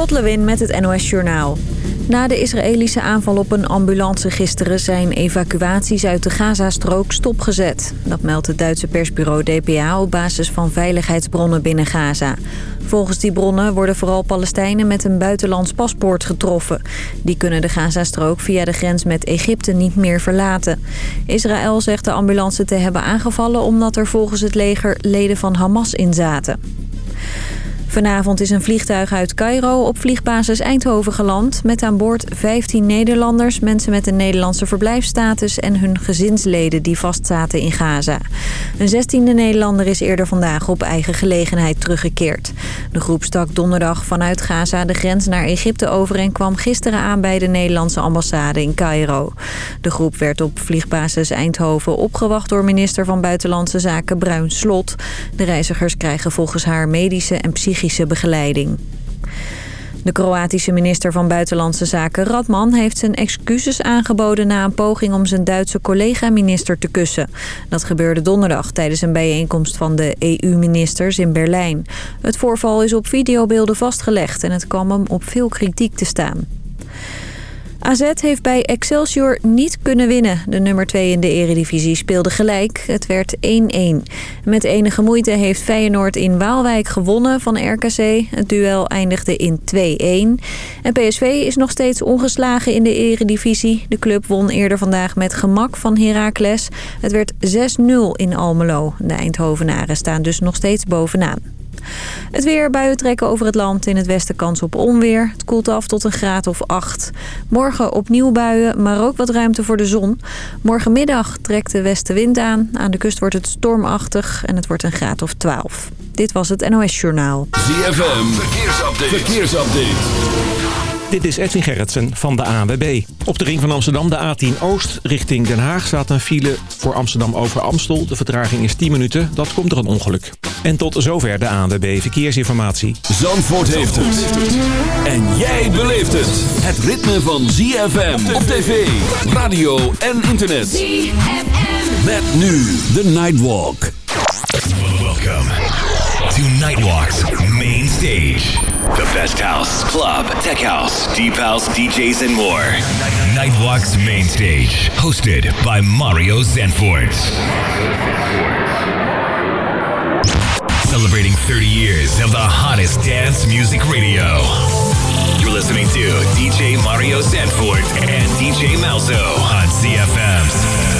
Lot Lewin met het NOS Journaal. Na de Israëlische aanval op een ambulance gisteren... zijn evacuaties uit de Gazastrook stopgezet. Dat meldt het Duitse persbureau DPA op basis van veiligheidsbronnen binnen Gaza. Volgens die bronnen worden vooral Palestijnen met een buitenlands paspoort getroffen. Die kunnen de Gazastrook via de grens met Egypte niet meer verlaten. Israël zegt de ambulance te hebben aangevallen... omdat er volgens het leger leden van Hamas in zaten. Vanavond is een vliegtuig uit Cairo op vliegbasis Eindhoven geland... met aan boord 15 Nederlanders, mensen met een Nederlandse verblijfsstatus... en hun gezinsleden die vastzaten in Gaza. Een 16e Nederlander is eerder vandaag op eigen gelegenheid teruggekeerd. De groep stak donderdag vanuit Gaza de grens naar Egypte over... en kwam gisteren aan bij de Nederlandse ambassade in Cairo. De groep werd op vliegbasis Eindhoven opgewacht door minister van Buitenlandse Zaken Bruin Slot. De reizigers krijgen volgens haar medische en psychische begeleiding. De Kroatische minister van Buitenlandse Zaken Radman heeft zijn excuses aangeboden na een poging om zijn Duitse collega-minister te kussen. Dat gebeurde donderdag tijdens een bijeenkomst van de EU-ministers in Berlijn. Het voorval is op videobeelden vastgelegd en het kwam hem op veel kritiek te staan. AZ heeft bij Excelsior niet kunnen winnen. De nummer 2 in de eredivisie speelde gelijk. Het werd 1-1. Met enige moeite heeft Feyenoord in Waalwijk gewonnen van RKC. Het duel eindigde in 2-1. En PSV is nog steeds ongeslagen in de eredivisie. De club won eerder vandaag met gemak van Heracles. Het werd 6-0 in Almelo. De Eindhovenaren staan dus nog steeds bovenaan. Het weer, buien trekken over het land. In het westen kans op onweer. Het koelt af tot een graad of 8. Morgen opnieuw buien, maar ook wat ruimte voor de zon. Morgenmiddag trekt de westenwind aan. Aan de kust wordt het stormachtig en het wordt een graad of 12. Dit was het NOS Journaal. ZFM, verkeersupdate. verkeersupdate. Dit is Edwin Gerritsen van de ANWB. Op de ring van Amsterdam, de A10 Oost, richting Den Haag... staat een file voor Amsterdam over Amstel. De vertraging is 10 minuten. Dat komt door een ongeluk. En tot zover de ANWB Verkeersinformatie. Zandvoort heeft het. En jij beleeft het. Het ritme van ZFM op tv, radio en internet. ZFM. Met nu de Nightwalk. Welkom to Nightwalk's main stage. The best house, club, tech house, deep house, DJs, and more. Nightwalk's main stage, hosted by Mario Zanfort. Celebrating 30 years of the hottest dance music radio. You're listening to DJ Mario Zanfort and DJ Malzo on CFM's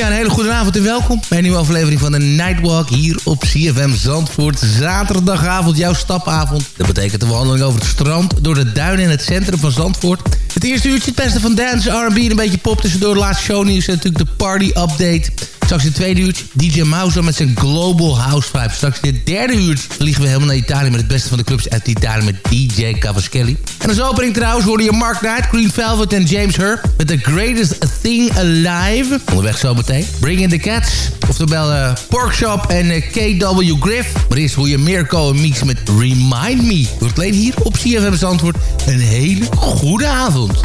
Ja, een hele goede avond en welkom bij een nieuwe aflevering van de Nightwalk hier op CFM Zandvoort. Zaterdagavond, jouw stapavond. Dat betekent een wandeling over het strand, door de duinen in het centrum van Zandvoort. Het eerste uurtje het beste van dance, R&B en een beetje pop tussendoor. De laatste shownieuws en natuurlijk de party update. Straks in het tweede uurtje DJ Mouse met zijn Global House Vibe. Straks in het derde uurtje vliegen we helemaal naar Italië... met het beste van de clubs uit Italië met DJ Cavaschelli. En als opening trouwens hoorde je Mark Knight, Green Velvet en James Hurr... met The Greatest Thing Alive. Onderweg zometeen. Bring in the Cats. Oftewel uh, Porkshop en eh, KW Griff. Maar eerst hoor je Mirko en Mix met Remind Me. Door het hier op CFM Antwoord. Een hele goede avond.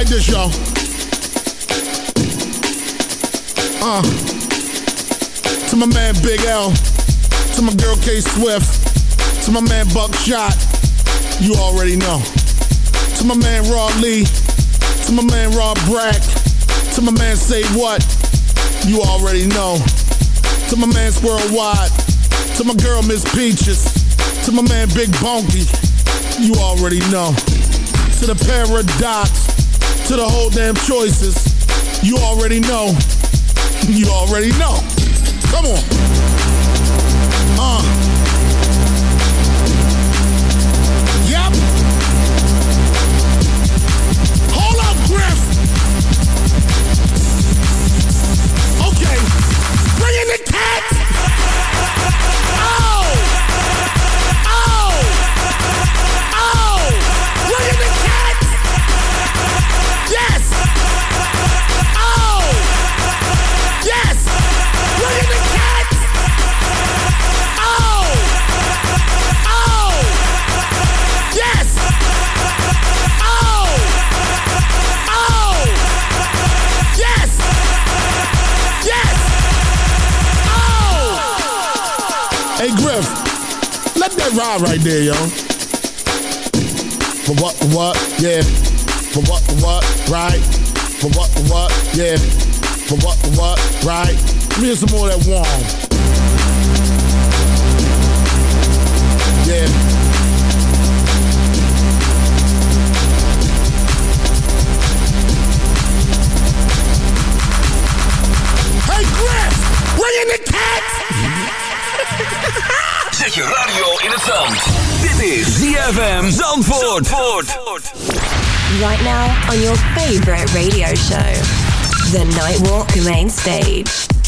Like this, y'all. Uh. To my man Big L. To my girl K Swift. To my man Buckshot. You already know. To my man Raw Lee. To my man Rob Brack. To my man Say What. You already know. To my man Worldwide. To my girl Miss Peaches. To my man Big Bonky. You already know. To the Paradox. To the whole damn choices. You already know. You already know. Come on. Right there, yo. For what? What? Yeah. For what? What? Right. For what? What? Yeah. For what? What? Right. Let me some more that warm. Zet je radio in het zand. Dit is ZFM Zandvoort. Zandvoort. Right now on your favorite radio show, The Nightwalk Main Stage.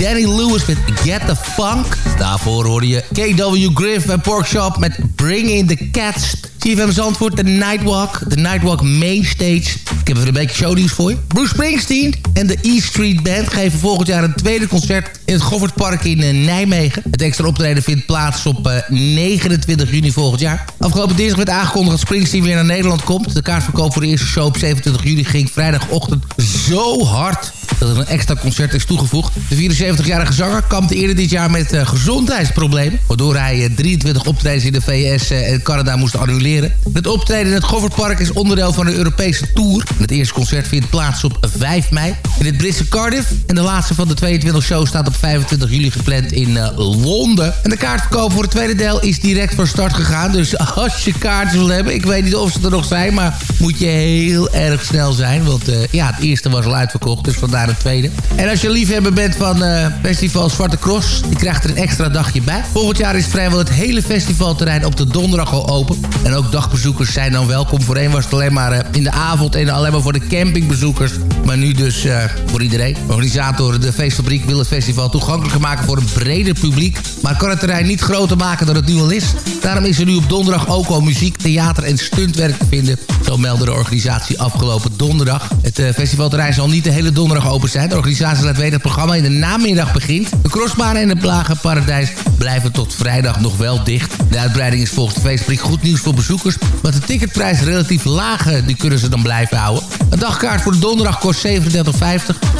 Danny Lewis met Get the Funk. Daarvoor hoorde je KW Griff en Porkshop met Bring in the Cats. CFM Zandvoort, de Nightwalk. De Nightwalk Mainstage. Ik heb even een beetje shownieuws voor je. Bruce Springsteen en de E Street Band geven volgend jaar een tweede concert in het Goffertpark in uh, Nijmegen. Het extra optreden vindt plaats op uh, 29 juni volgend jaar. Afgelopen dinsdag werd aangekondigd dat Springsteen weer naar Nederland komt. De kaartverkoop voor de eerste show op 27 juli ging vrijdagochtend zo hard dat er een extra concert is toegevoegd. De 74-jarige zanger kampte eerder dit jaar met uh, gezondheidsproblemen... waardoor hij uh, 23 optredens in de VS uh, en Canada moest annuleren. Het optreden in het Goffertpark is onderdeel van een Europese tour. Het eerste concert vindt plaats op 5 mei in het Britse Cardiff. En de laatste van de 22 shows staat op 25 juli gepland in Londen. En de kaartverkoop voor het tweede deel is direct van start gegaan. Dus als je kaarten wil hebben, ik weet niet of ze er nog zijn... maar moet je heel erg snel zijn. Want ja, het eerste was al uitverkocht, dus vandaar tweede. En als je liefhebber bent van uh, festival Zwarte Cross, die krijgt er een extra dagje bij. Volgend jaar is vrijwel het hele festivalterrein op de donderdag al open. En ook dagbezoekers zijn dan welkom. Voorheen was het alleen maar uh, in de avond en alleen maar voor de campingbezoekers. Maar nu dus uh, voor iedereen. De organisatoren, de feestfabriek, wil het festival toegankelijker maken voor een breder publiek. Maar kan het terrein niet groter maken dan het nu al is. Daarom is er nu op donderdag ook al muziek, theater en stuntwerk te vinden. Zo meldde de organisatie afgelopen donderdag. Het festivalterrein zal niet de hele donderdag open zijn. De organisatie laat weten dat het programma in de namiddag begint. De crossbanen en het Plagenparadijs blijven tot vrijdag nog wel dicht. De uitbreiding is volgens de goed nieuws voor bezoekers. Want de ticketprijs relatief laag, die kunnen ze dan blijven houden. Een dagkaart voor de donderdag kost 37,50.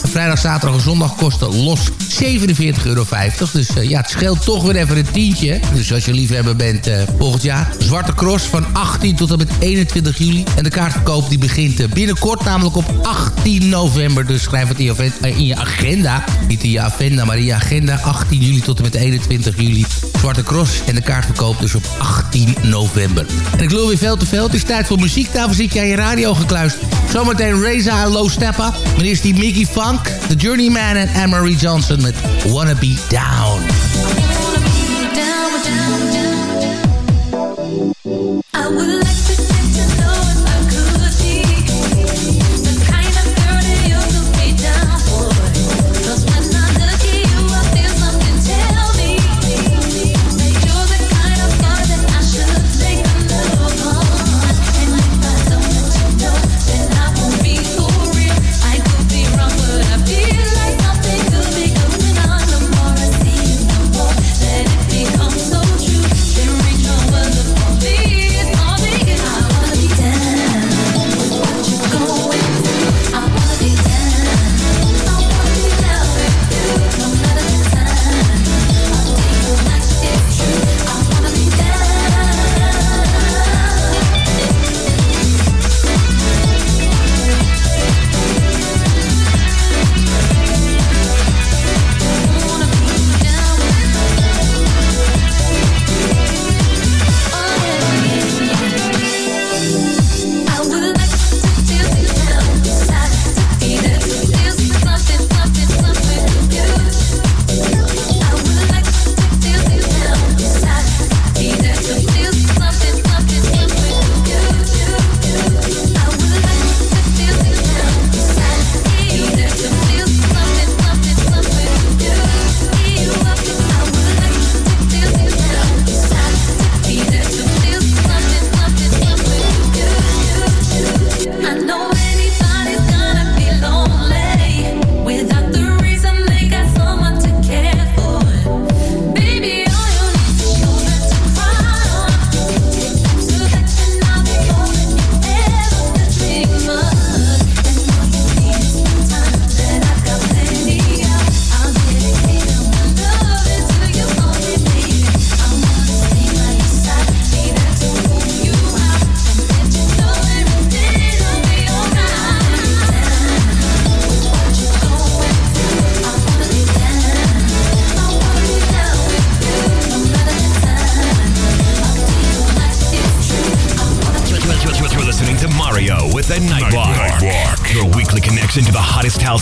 Vrijdag, zaterdag en zondag kosten los 47,50 euro. Dus uh, ja, het scheelt toch weer even een tientje. Dus als je liefhebber bent uh, volgend jaar. Zwarte Cross van 18 tot en met 21 juli. En de kaartverkoop die begint binnenkort, namelijk op 18 november. Dus schrijf het in je, in je agenda. Niet in je agenda, maar in je agenda. 18 juli tot en met 21 juli. Zwarte Cross en de kaartverkoop dus op 18 november. En ik lul weer veel te veel. Het is tijd voor muziek. Daarvoor zit aan je radio gekluisterd. Zometeen Reza en Low Steppa. Maar eerst die Mickey Funk, The Journeyman en Anne-Marie Johnson met Wanna Be Down.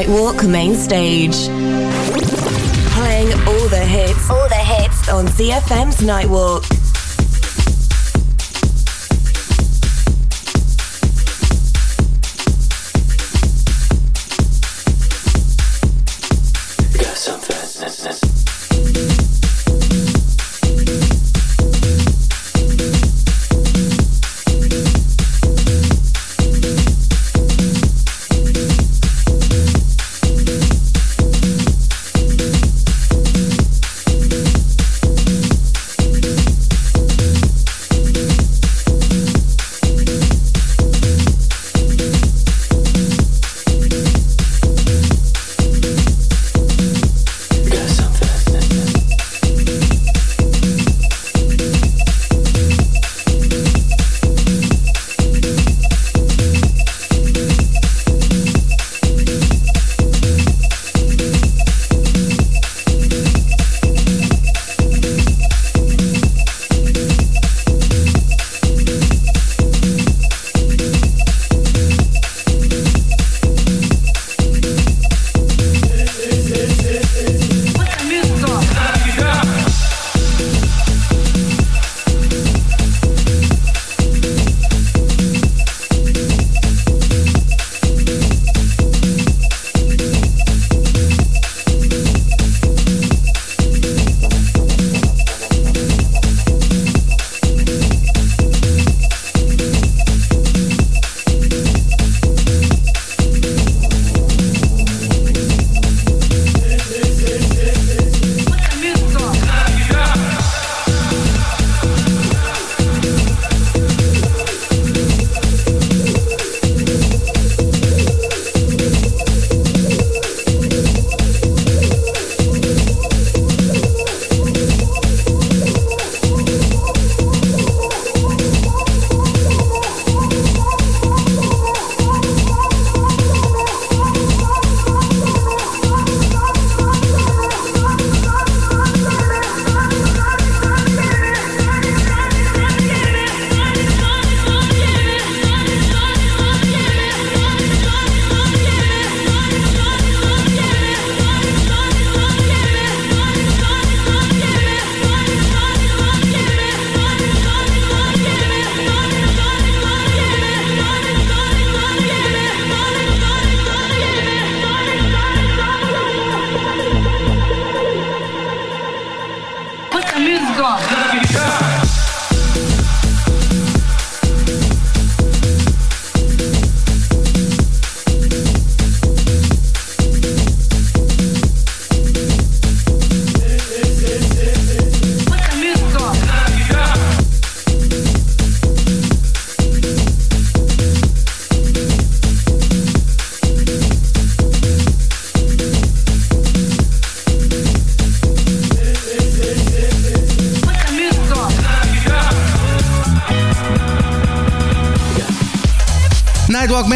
Nightwalk main stage. Playing all the hits, all the hits on ZFM's Nightwalk.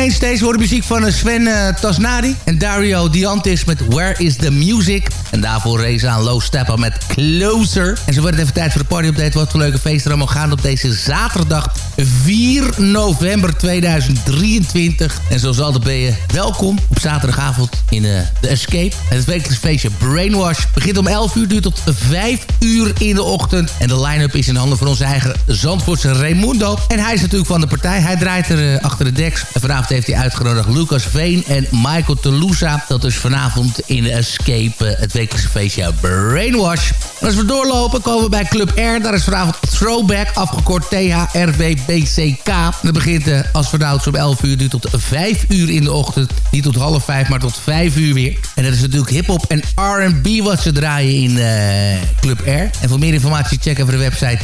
Nightwalk Mainstage hoorde muziek van Sven uh, en Dario Diantis met Where is the Music. En daarvoor Reza aan Low Steppa met Closer. En zo wordt het even tijd voor de party update. Wat voor leuke feesten er allemaal gaan op deze zaterdag 4 november 2023. En zoals altijd ben je welkom op zaterdagavond in uh, de Escape. Het wekelijks feestje Brainwash begint om 11 uur, duurt tot 5 uur in de ochtend. En de line-up is in handen van onze eigen Zandvoortse Raimundo. En hij is natuurlijk van de partij. Hij draait er uh, achter de deks. En vanavond heeft hij uitgenodigd Lucas Veen en Michael Telusa. Dat is vanavond in de Escape uh, het wekelijkse feestje Brainwash. Als we doorlopen komen we bij Club R. Daar is vanavond Throwback, afgekort THRWBCK. Dat begint eh, als vanouds om 11 uur, Duurt tot 5 uur in de ochtend. Niet tot half 5, maar tot 5 uur weer. En dat is natuurlijk hip-hop en RB wat ze draaien in eh, Club R. En voor meer informatie check even de website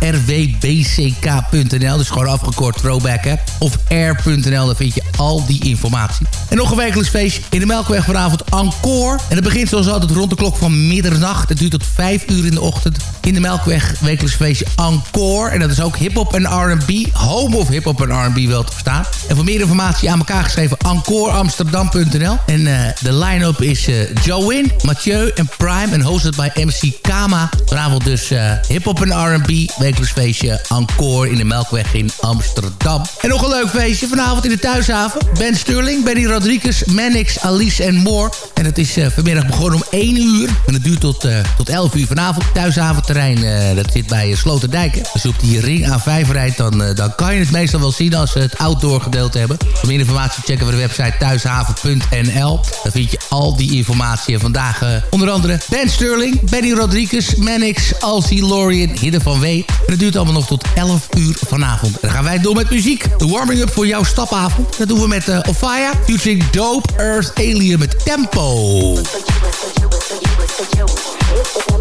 thrwbck.nl. Dus gewoon afgekort Throwback, hè. Of r.nl, daar vind je al die informatie. En nog een wekelijks feest in de Melkweg vanavond, Encore. En dat begint zoals altijd rond de klok van middernacht. Het duurt tot 5 5 uur in de ochtend. In de Melkweg wekelijks feestje Encore. En dat is ook hip-hop en RB. Home of hip-hop en RB wel te verstaan. En voor meer informatie aan elkaar geschreven: encoreamsterdam.nl. En eh, de line-up is eh, uh, Join, Mathieu en Prime. En hosted bij MC Kama. Vanavond dus eh, hip-hop en RB. Wekelijks feestje Encore in de Melkweg in Amsterdam. En nog een leuk feestje vanavond in de thuishaven. Ben Sterling, Benny Rodriguez, Mannix, Alice en more En het is vanmiddag begonnen om 1 uur. En het duurt tot, tot 11 uur vanavond. Thuisavondterrein, uh, dat zit bij eh, Sloterdijk. Zoek Als je op die ring A5 rijdt, dan, eh, dan kan je het meestal wel zien als ze het outdoor gedeeld hebben. Voor meer informatie checken we de website thuishaven.nl. Daar vind je al die informatie. En vandaag onder andere Ben Sterling, Benny Rodriguez, Mannix, Alcy Lorien, Hidden van Wee. En het duurt allemaal nog tot 11 uur vanavond. En dan gaan wij door met muziek. De warming-up voor jouw stapavond. Dat doen we met uh, Ofaya, featuring Dope Earth Alien met Tempo.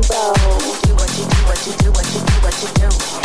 go. Do what you do, what you do, what you do, what you do.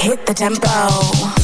Hit the tempo.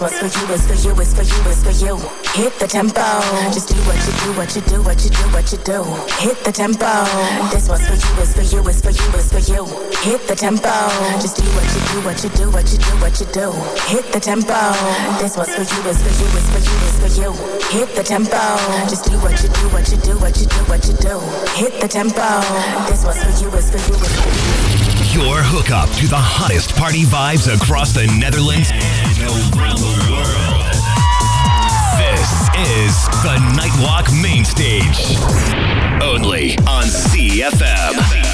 One's for you, it's for you, it's for you, it's for you. Hit the tempo. Just do what you do, what you do, what you do, what you do. Hit the tempo. This one's for you, it's for you, it's for you, it's for you. Hit the tempo. Just do what you do, what you do, what you do, what you do. Hit the tempo. This one's for you, it's for you, it's for you, it's for you. Hit the tempo. Just do what you do, what you do, what you do, what you do. Hit the tempo. This one's for you, it's for you, it's for you. Your hookup to the hottest party vibes across the Netherlands and the. This is the Nightwalk Main Stage. Only on. CFM.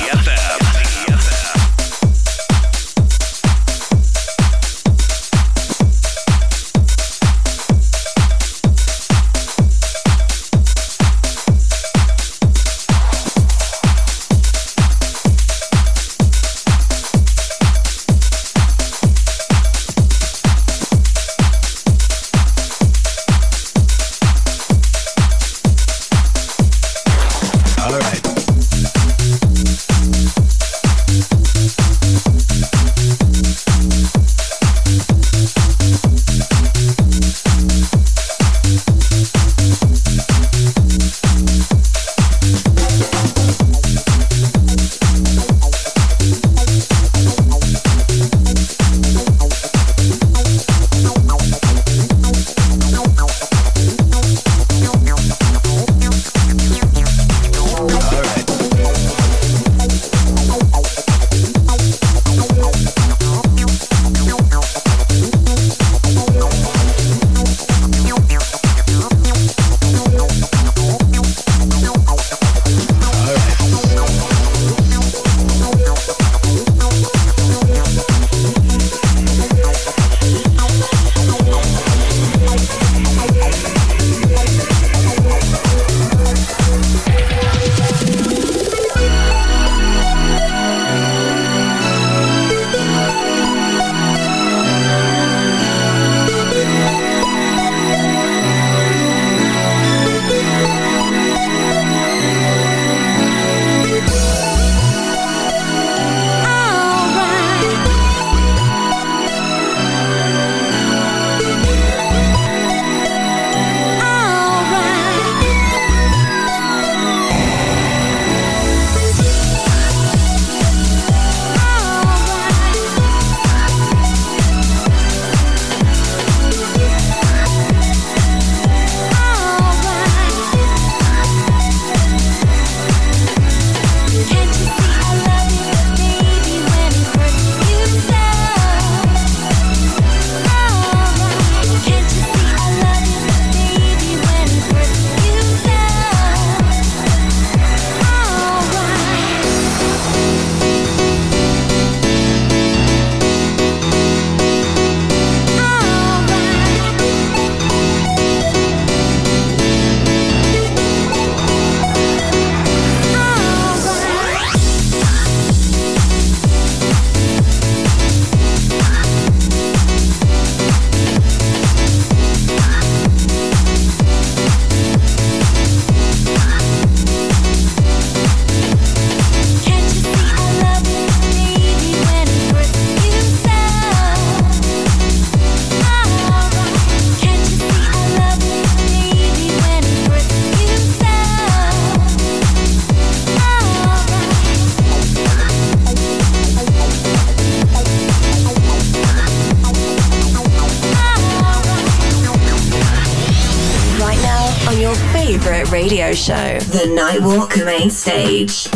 Show, The Nightwalk Main Stage.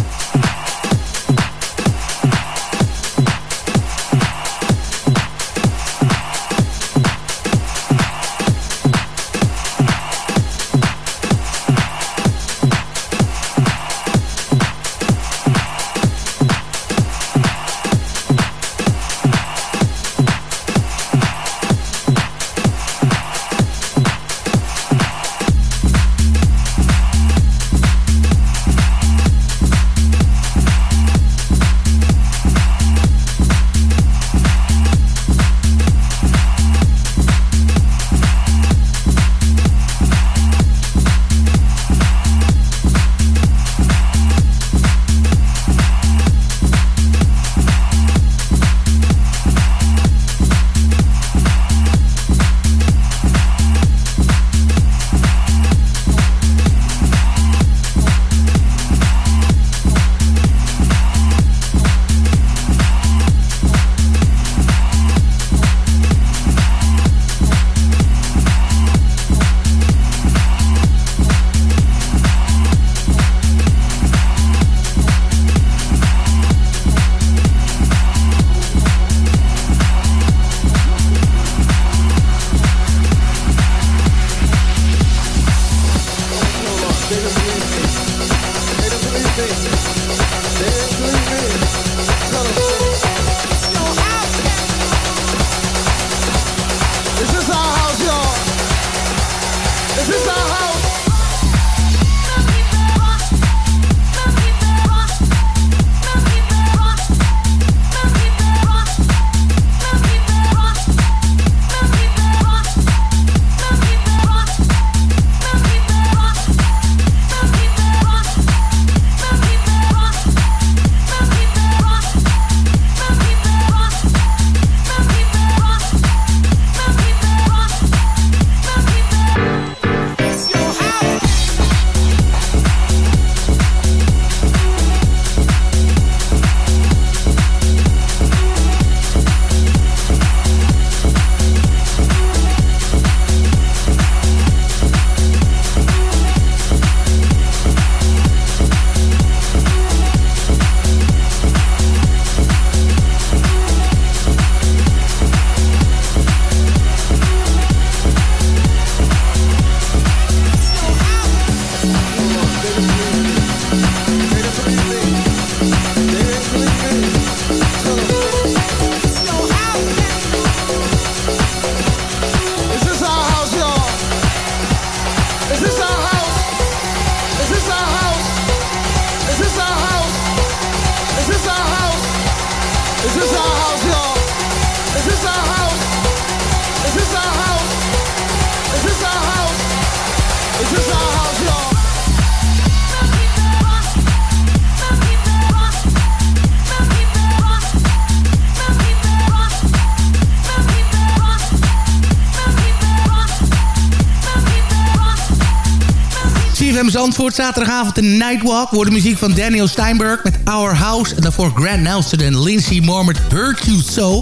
Zandvoort, zaterdagavond de Nightwalk. Wordt de muziek van Daniel Steinberg met Our House. En daarvoor Grant Nelson en Lindsay Moore met Hurt.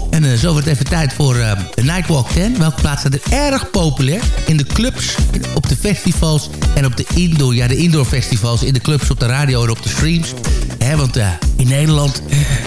En eh, zo wordt even tijd voor eh, de Nightwalk 10. Welke plaatsen er erg populair? In de clubs, op de festivals en op de indoor, ja, de indoor festivals. In de clubs, op de radio en op de streams. Hè, want eh, in Nederland,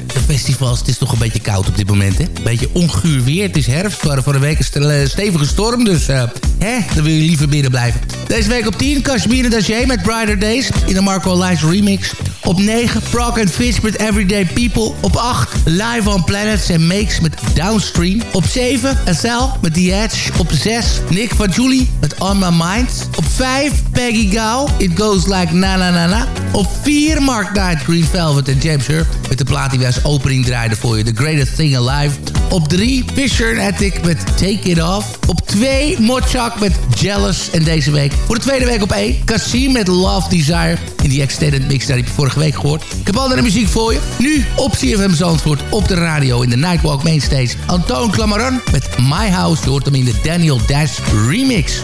de festivals, het is toch een beetje koud op dit moment. Hè? Een beetje onguur weer. Het is herfst. We hadden voor een week een stevige storm. Dus hè, dan wil je liever binnen blijven. Deze week op 10, Kashmir Daché met Brighter Days. In de Marco Lice remix. Op 9, Prog and Fish met Everyday People. Op 8, Live on Planets en Makes met Downstream. Op 7, Azelle met The Edge. Op 6, Nick van Julie met On My Mind. Op 5, Peggy Gao, It Goes Like Na Na Na Na. Op 4, Mark Knight, Green Velvet en James Hur. Met de plaat die wij als opening draaiden voor je. The Greatest Thing Alive. Op 3, Fisher en Attic met Take It Off. Op 2, Mochak met Jealous. En deze week, voor de tweede week op 1, Cassim met Love Desire. In die extended mix, daar heb je vorige week gehoord. Ik heb andere muziek voor je. Nu op CFM Zandvoort, op de radio, in de Nightwalk Mainstage. Antoine Clamaran met My House. Je hoort hem in de Daniel Dash remix.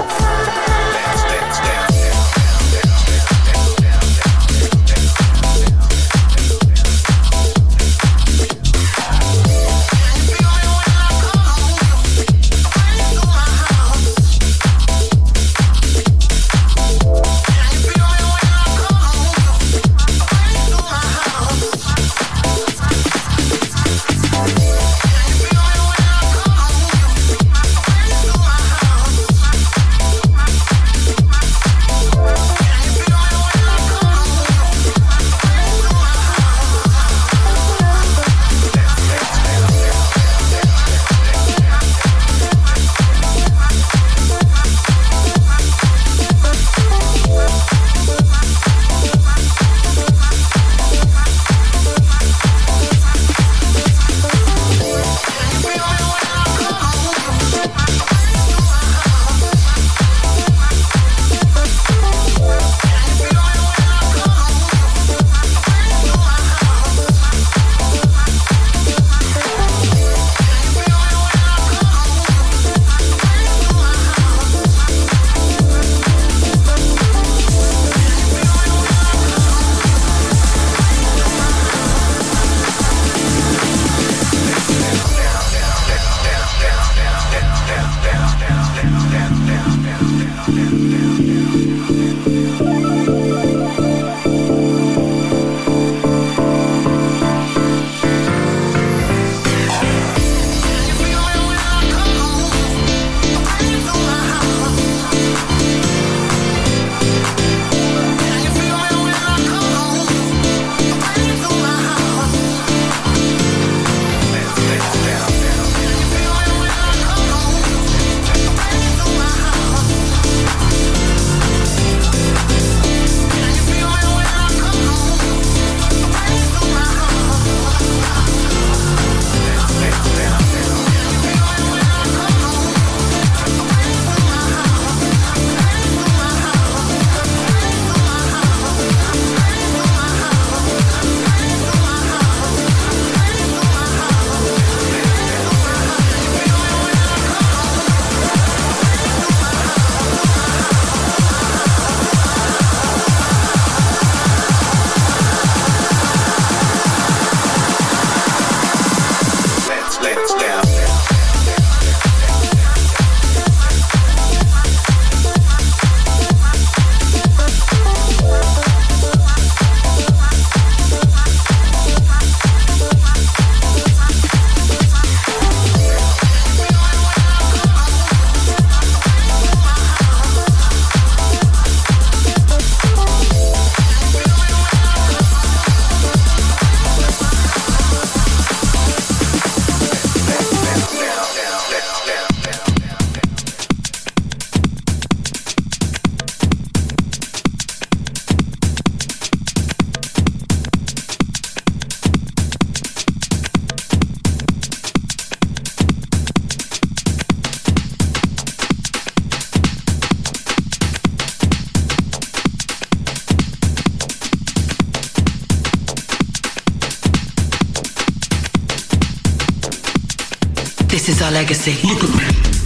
is our legacy. Look at me.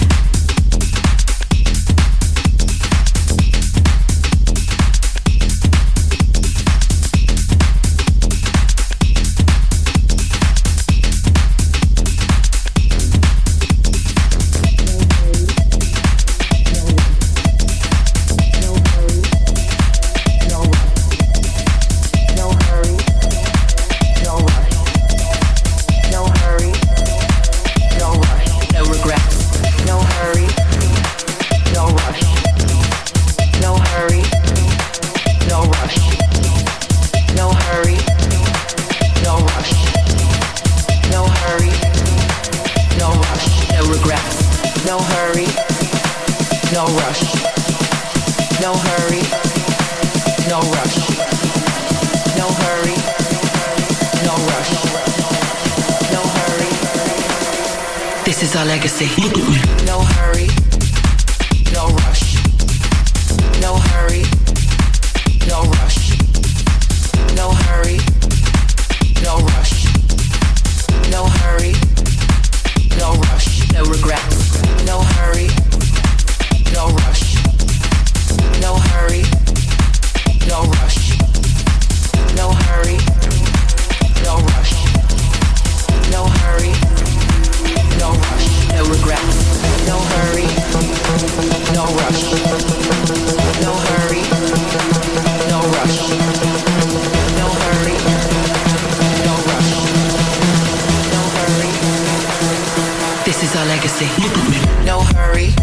No hurry,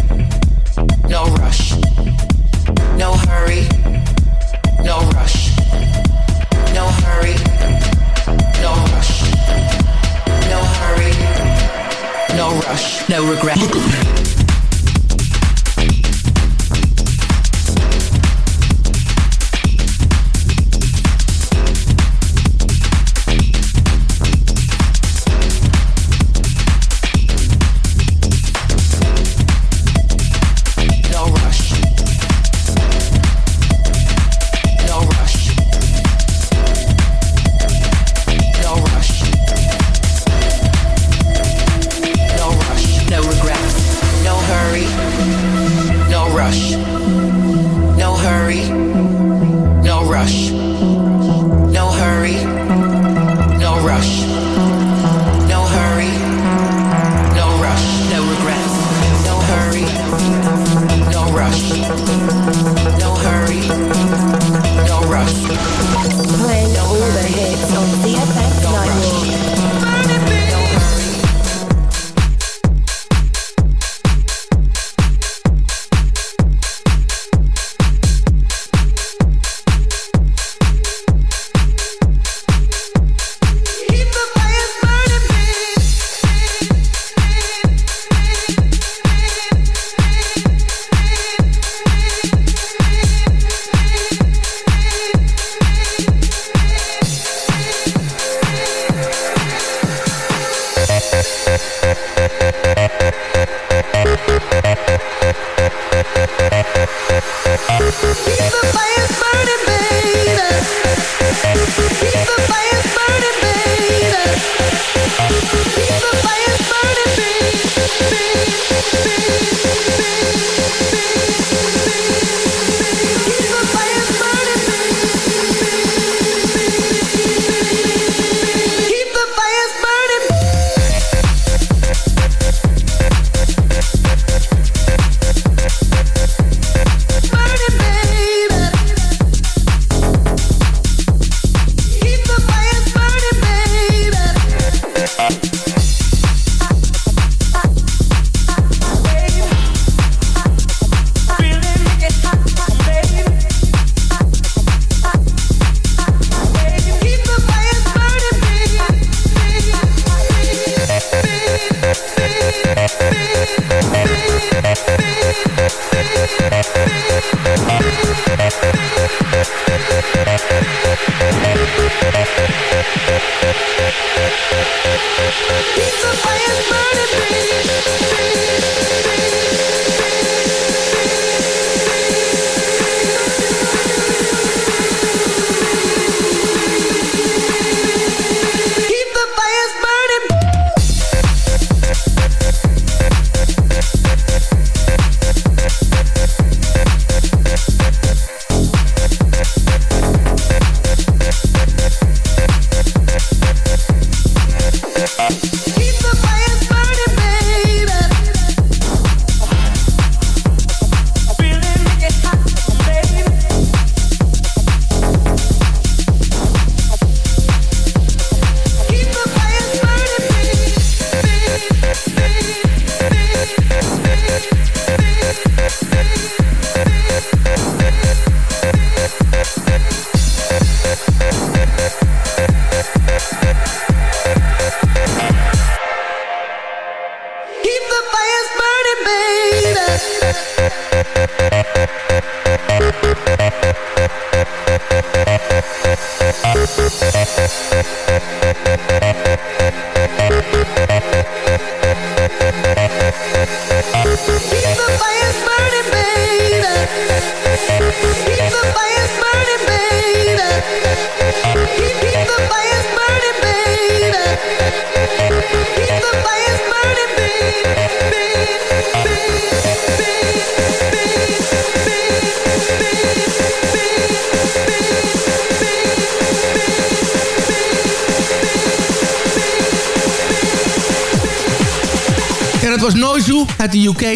no rush. No hurry, no rush. No hurry, no rush. No hurry, no rush. No regret.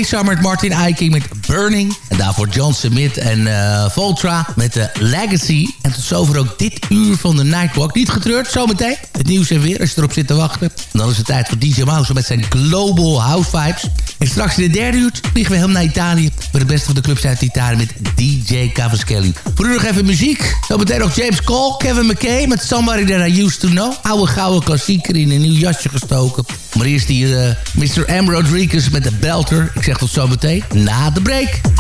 Samen met Martin Eiking met Burning. En daarvoor John Smith en eh, Voltra met de Legacy. En tot zover ook dit uur van de Nightwalk. Niet getreurd, zometeen. Het nieuws en weer, als je erop zit te wachten. En dan is het tijd voor DJ Mouse met zijn Global House Vibes. En straks in de derde uur vliegen we helemaal naar Italië. Voor de beste van de clubs uit Italië met DJ Cavaschelli. Voor nu nog even muziek. Zometeen nog James Cole, Kevin McKay met Somebody That I Used To Know. Oude gouden klassieker in een nieuw jasje gestoken. Maar eerst hier eh, Mr. M. Rodriguez met de Belter. Ik zeg tot zometeen na de break.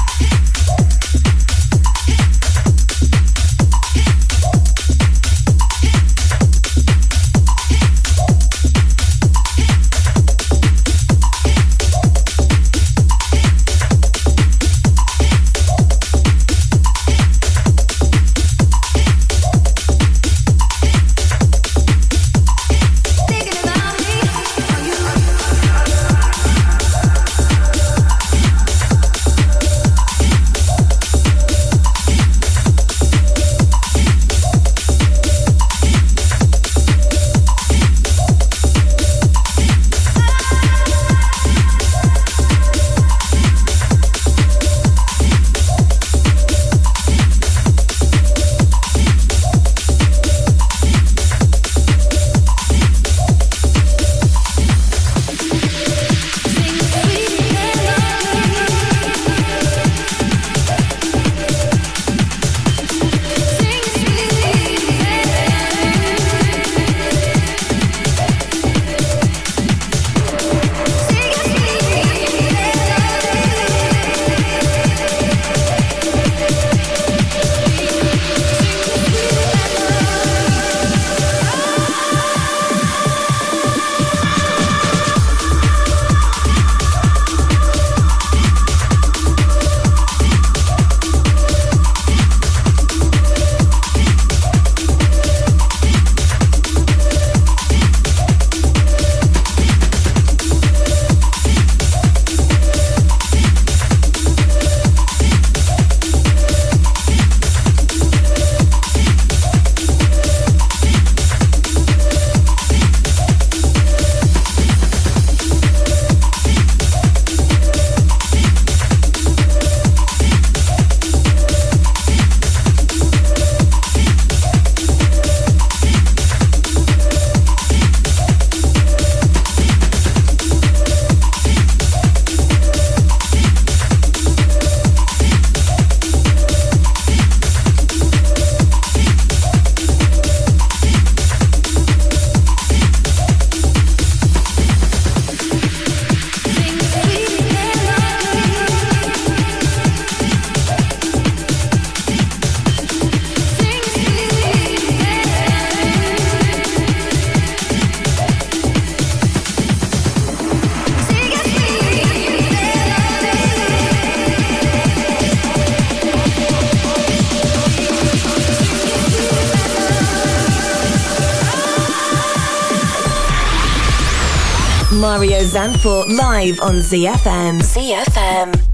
Zanfort live on ZFM. ZFM.